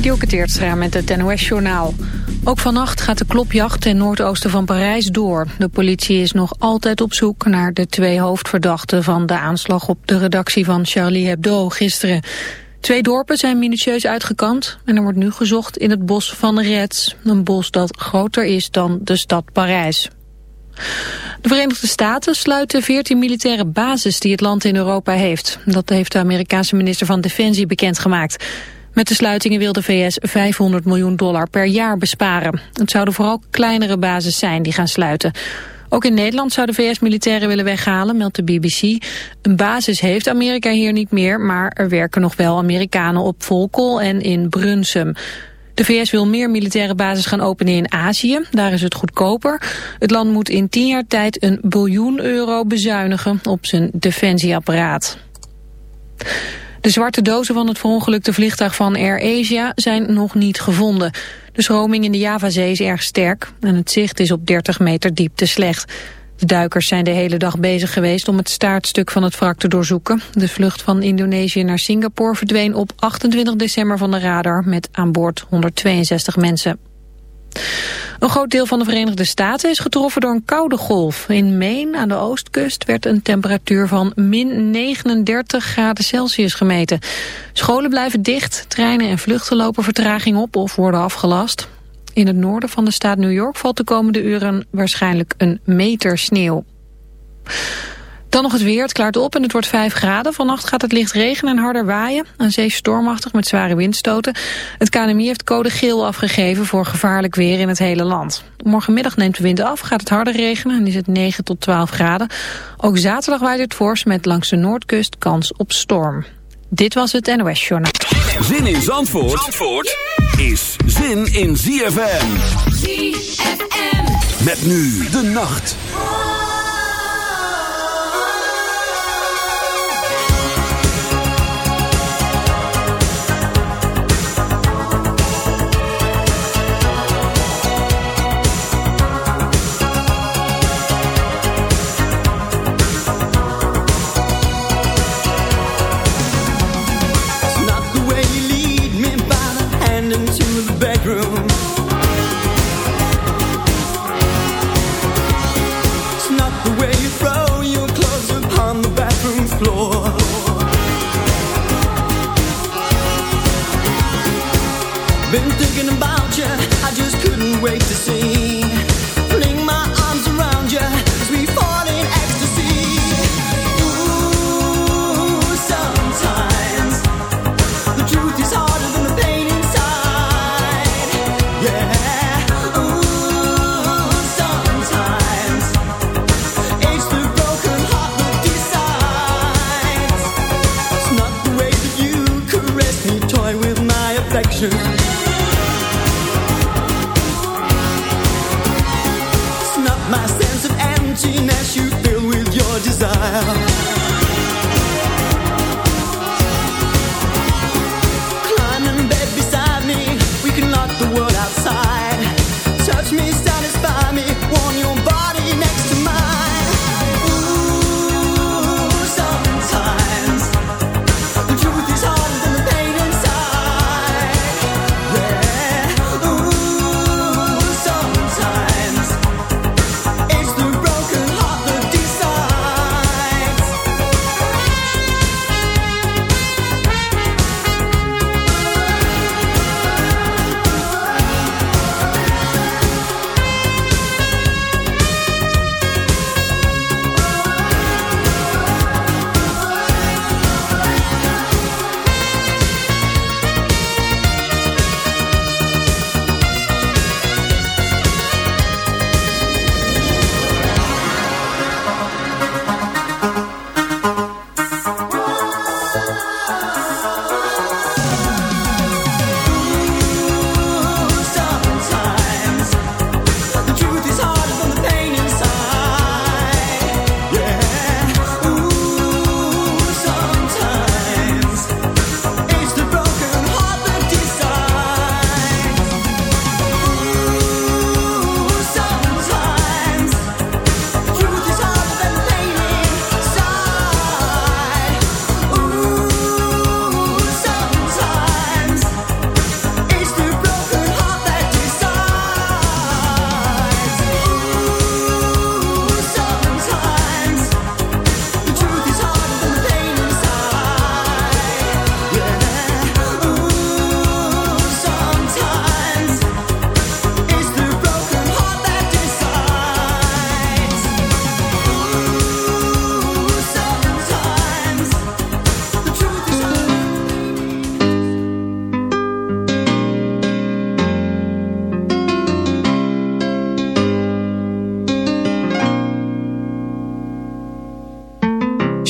Dielke Teertstra met het NOS-journaal. Ook vannacht gaat de klopjacht ten noordoosten van Parijs door. De politie is nog altijd op zoek naar de twee hoofdverdachten... van de aanslag op de redactie van Charlie Hebdo gisteren. Twee dorpen zijn minutieus uitgekant... en er wordt nu gezocht in het bos van Rets. Een bos dat groter is dan de stad Parijs. De Verenigde Staten sluiten 14 militaire bases die het land in Europa heeft. Dat heeft de Amerikaanse minister van Defensie bekendgemaakt. Met de sluitingen wil de VS 500 miljoen dollar per jaar besparen. Het zouden vooral kleinere bases zijn die gaan sluiten. Ook in Nederland zou de VS militairen willen weghalen, meldt de BBC. Een basis heeft Amerika hier niet meer, maar er werken nog wel Amerikanen op Volkel en in Brunsum. De VS wil meer militaire bases gaan openen in Azië. Daar is het goedkoper. Het land moet in tien jaar tijd een biljoen euro bezuinigen op zijn defensieapparaat. De zwarte dozen van het verongelukte vliegtuig van Air Asia zijn nog niet gevonden. De stroming in de Javazee is erg sterk en het zicht is op 30 meter diepte slecht. De duikers zijn de hele dag bezig geweest om het staartstuk van het wrak te doorzoeken. De vlucht van Indonesië naar Singapore verdween op 28 december van de radar met aan boord 162 mensen. Een groot deel van de Verenigde Staten is getroffen door een koude golf. In Maine, aan de oostkust, werd een temperatuur van min 39 graden Celsius gemeten. Scholen blijven dicht, treinen en vluchten lopen vertraging op of worden afgelast. In het noorden van de staat New York valt de komende uren waarschijnlijk een meter sneeuw. Dan nog het weer. Het klaart op en het wordt 5 graden. Vannacht gaat het licht regenen en harder waaien. Aan zee stormachtig met zware windstoten. Het KNMI heeft code geel afgegeven voor gevaarlijk weer in het hele land. Morgenmiddag neemt de wind af, gaat het harder regenen en is het 9 tot 12 graden. Ook zaterdag waait het fors met langs de noordkust kans op storm. Dit was het NOS Journaal. Zin in Zandvoort, Zandvoort is zin in ZFM. ZFM. Met nu de nacht.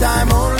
time only.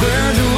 Where do I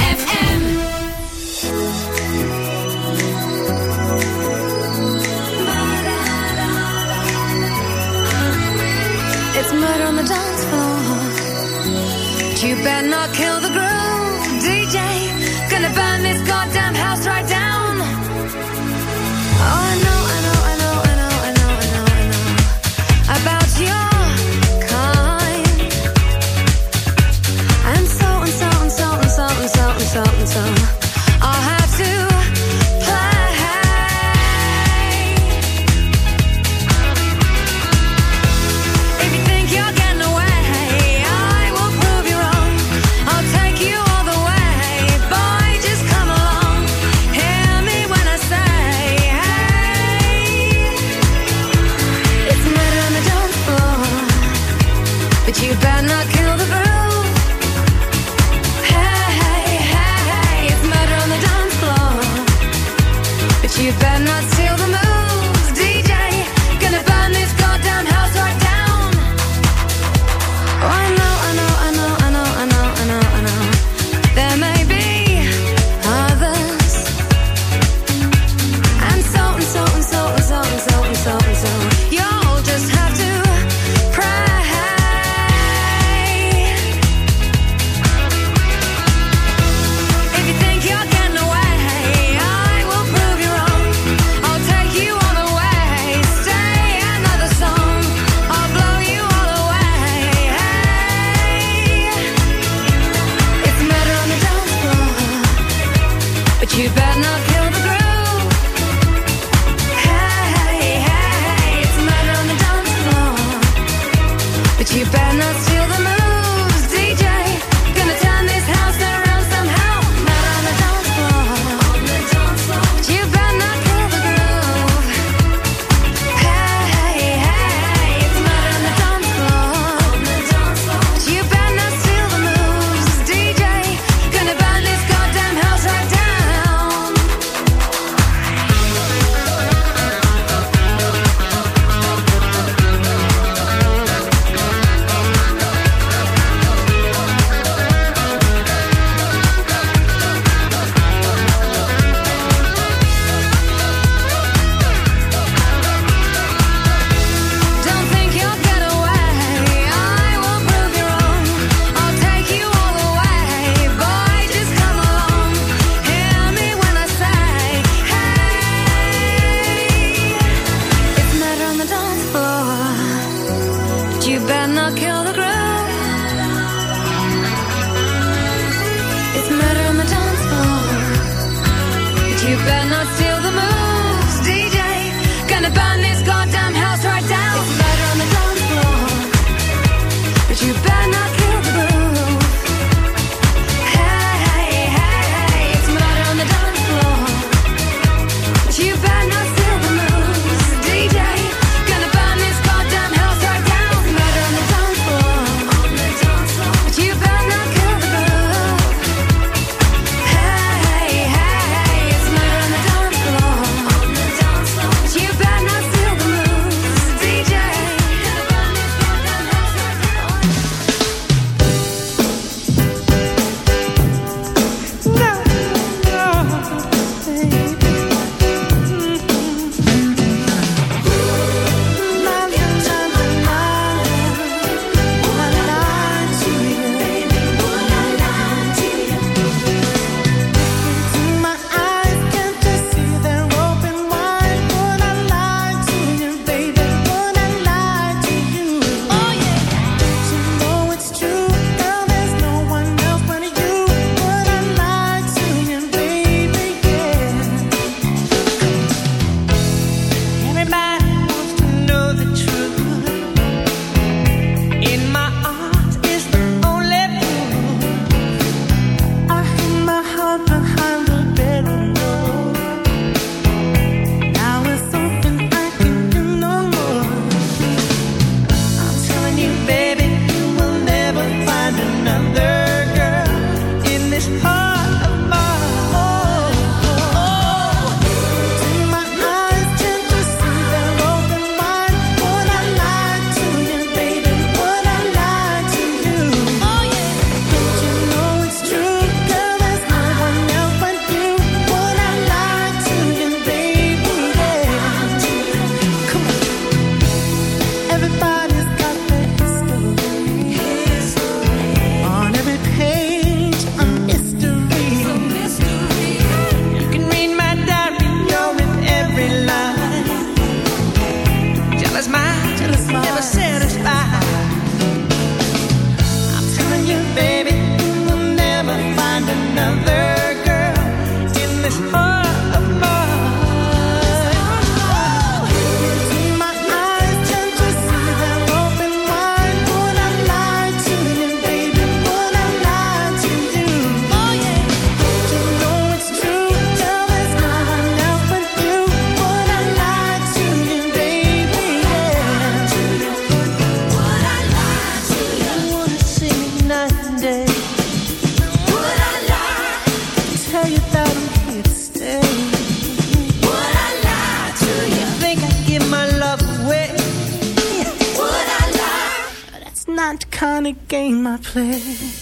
Of game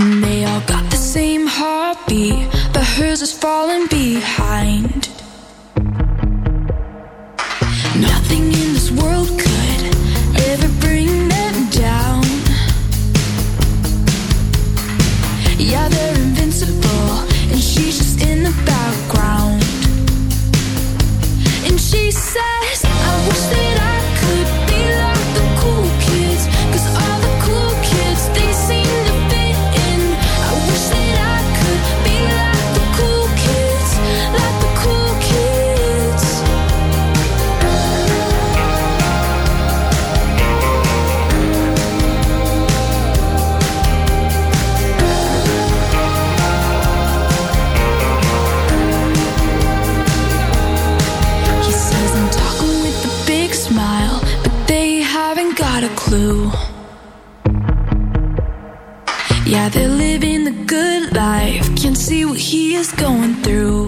And they all got the same heartbeat, but hers is falling behind. Nothing in this world could ever bring them down. Yeah, they're invincible, and she's just in the background. And she said. is going through.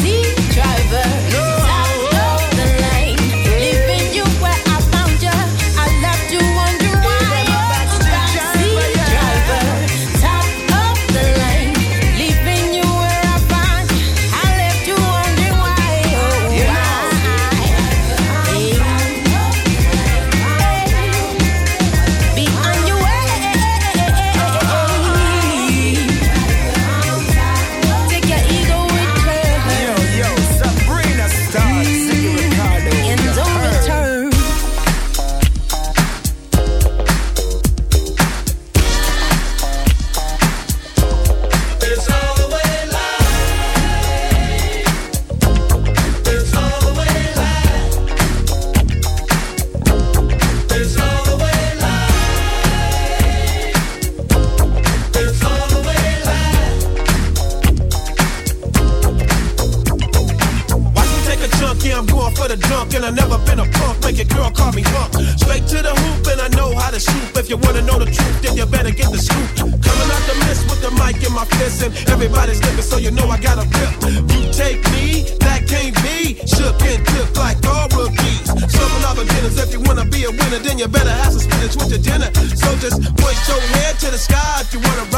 driver. No. Put your head to the sky if you wanna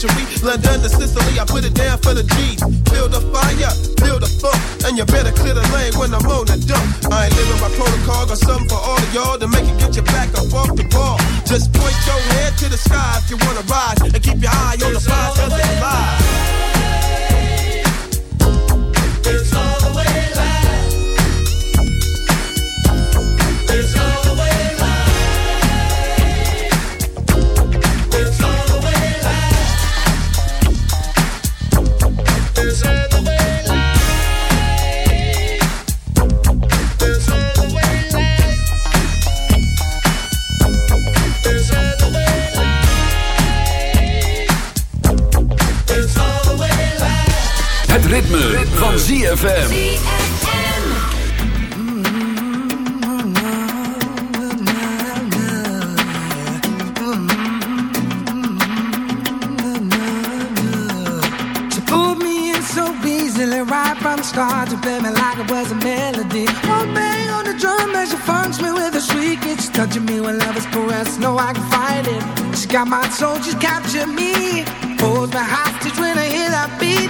century. London to Sicily, I put it down for the G's. Build a fire, build a funk, and you better clear the lane when I'm on the dump. I ain't living by protocol, got something for all of y'all to make it get your back up off the ball. Just point your head to the sky if you wanna rise, and keep your eye on the prize, cause it's live. It's all ZFM. She pulled me in so easily right from the start. to played me like it was a melody. One bang on the drum as she funks me with a shriek. It's touching me when love is caressed. No, I can fight it. She got my soul, she's captured me. Holds me hostage when I hear that beat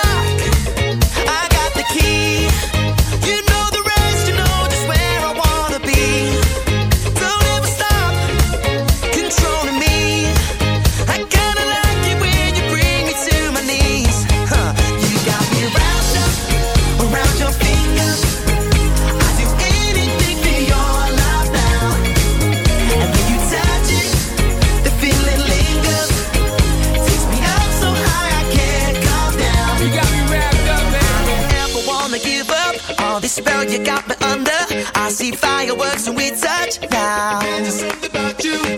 works when we touch down.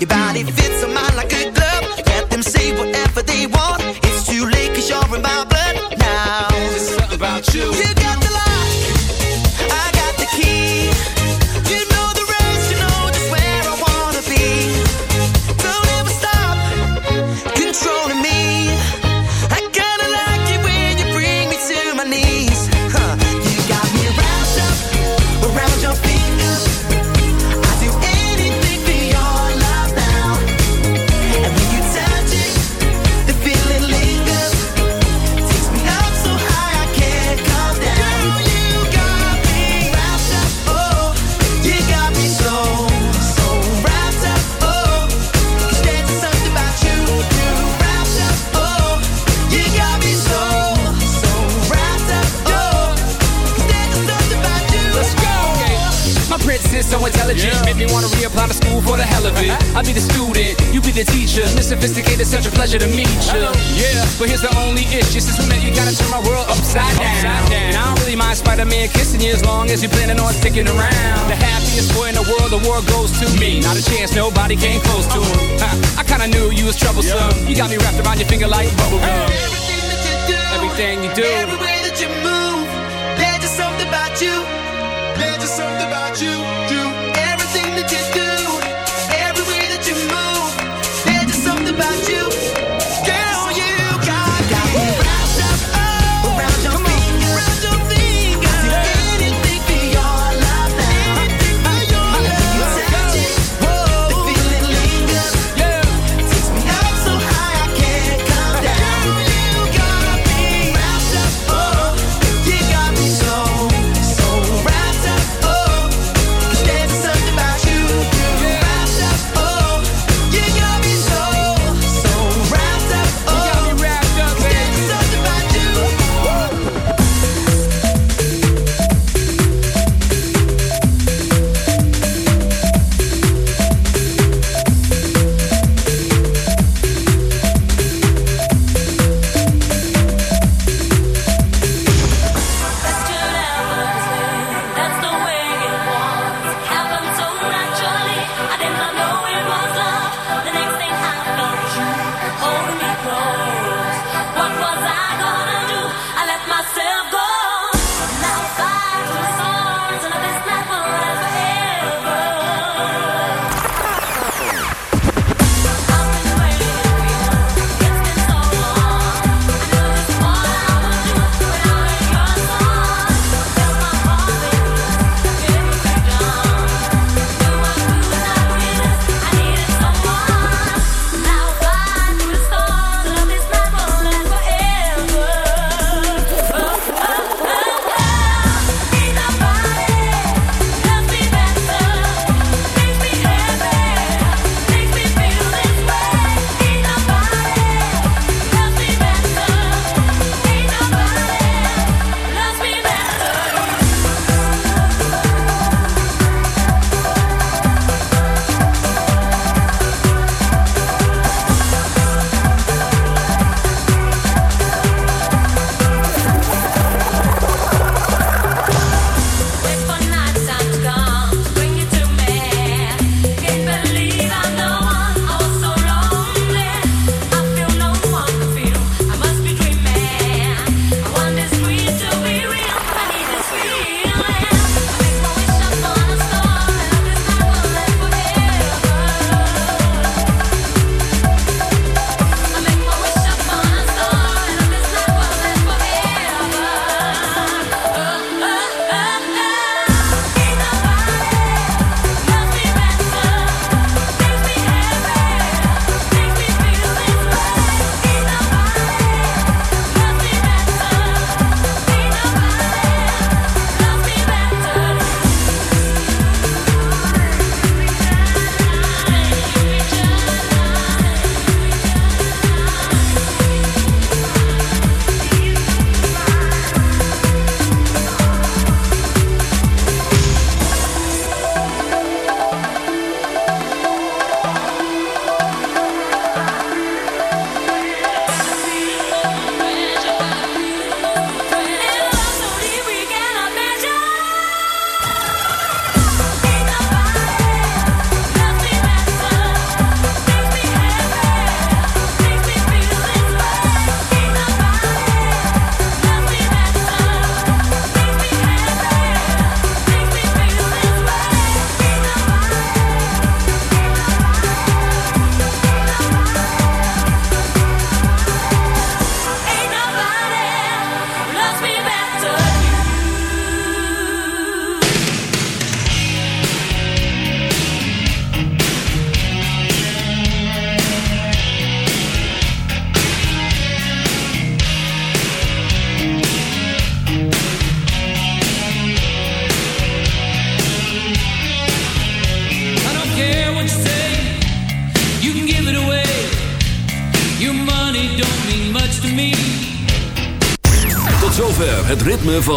Your body fits on mine like a glove. Let them say whatever they want. It's too late 'cause you're in my blood now. There's something about you. you Not a chance, nobody came close to him. I, I kinda knew you was troublesome. You got me wrapped around your finger like bubblegum. Everything that you do. Everything you do.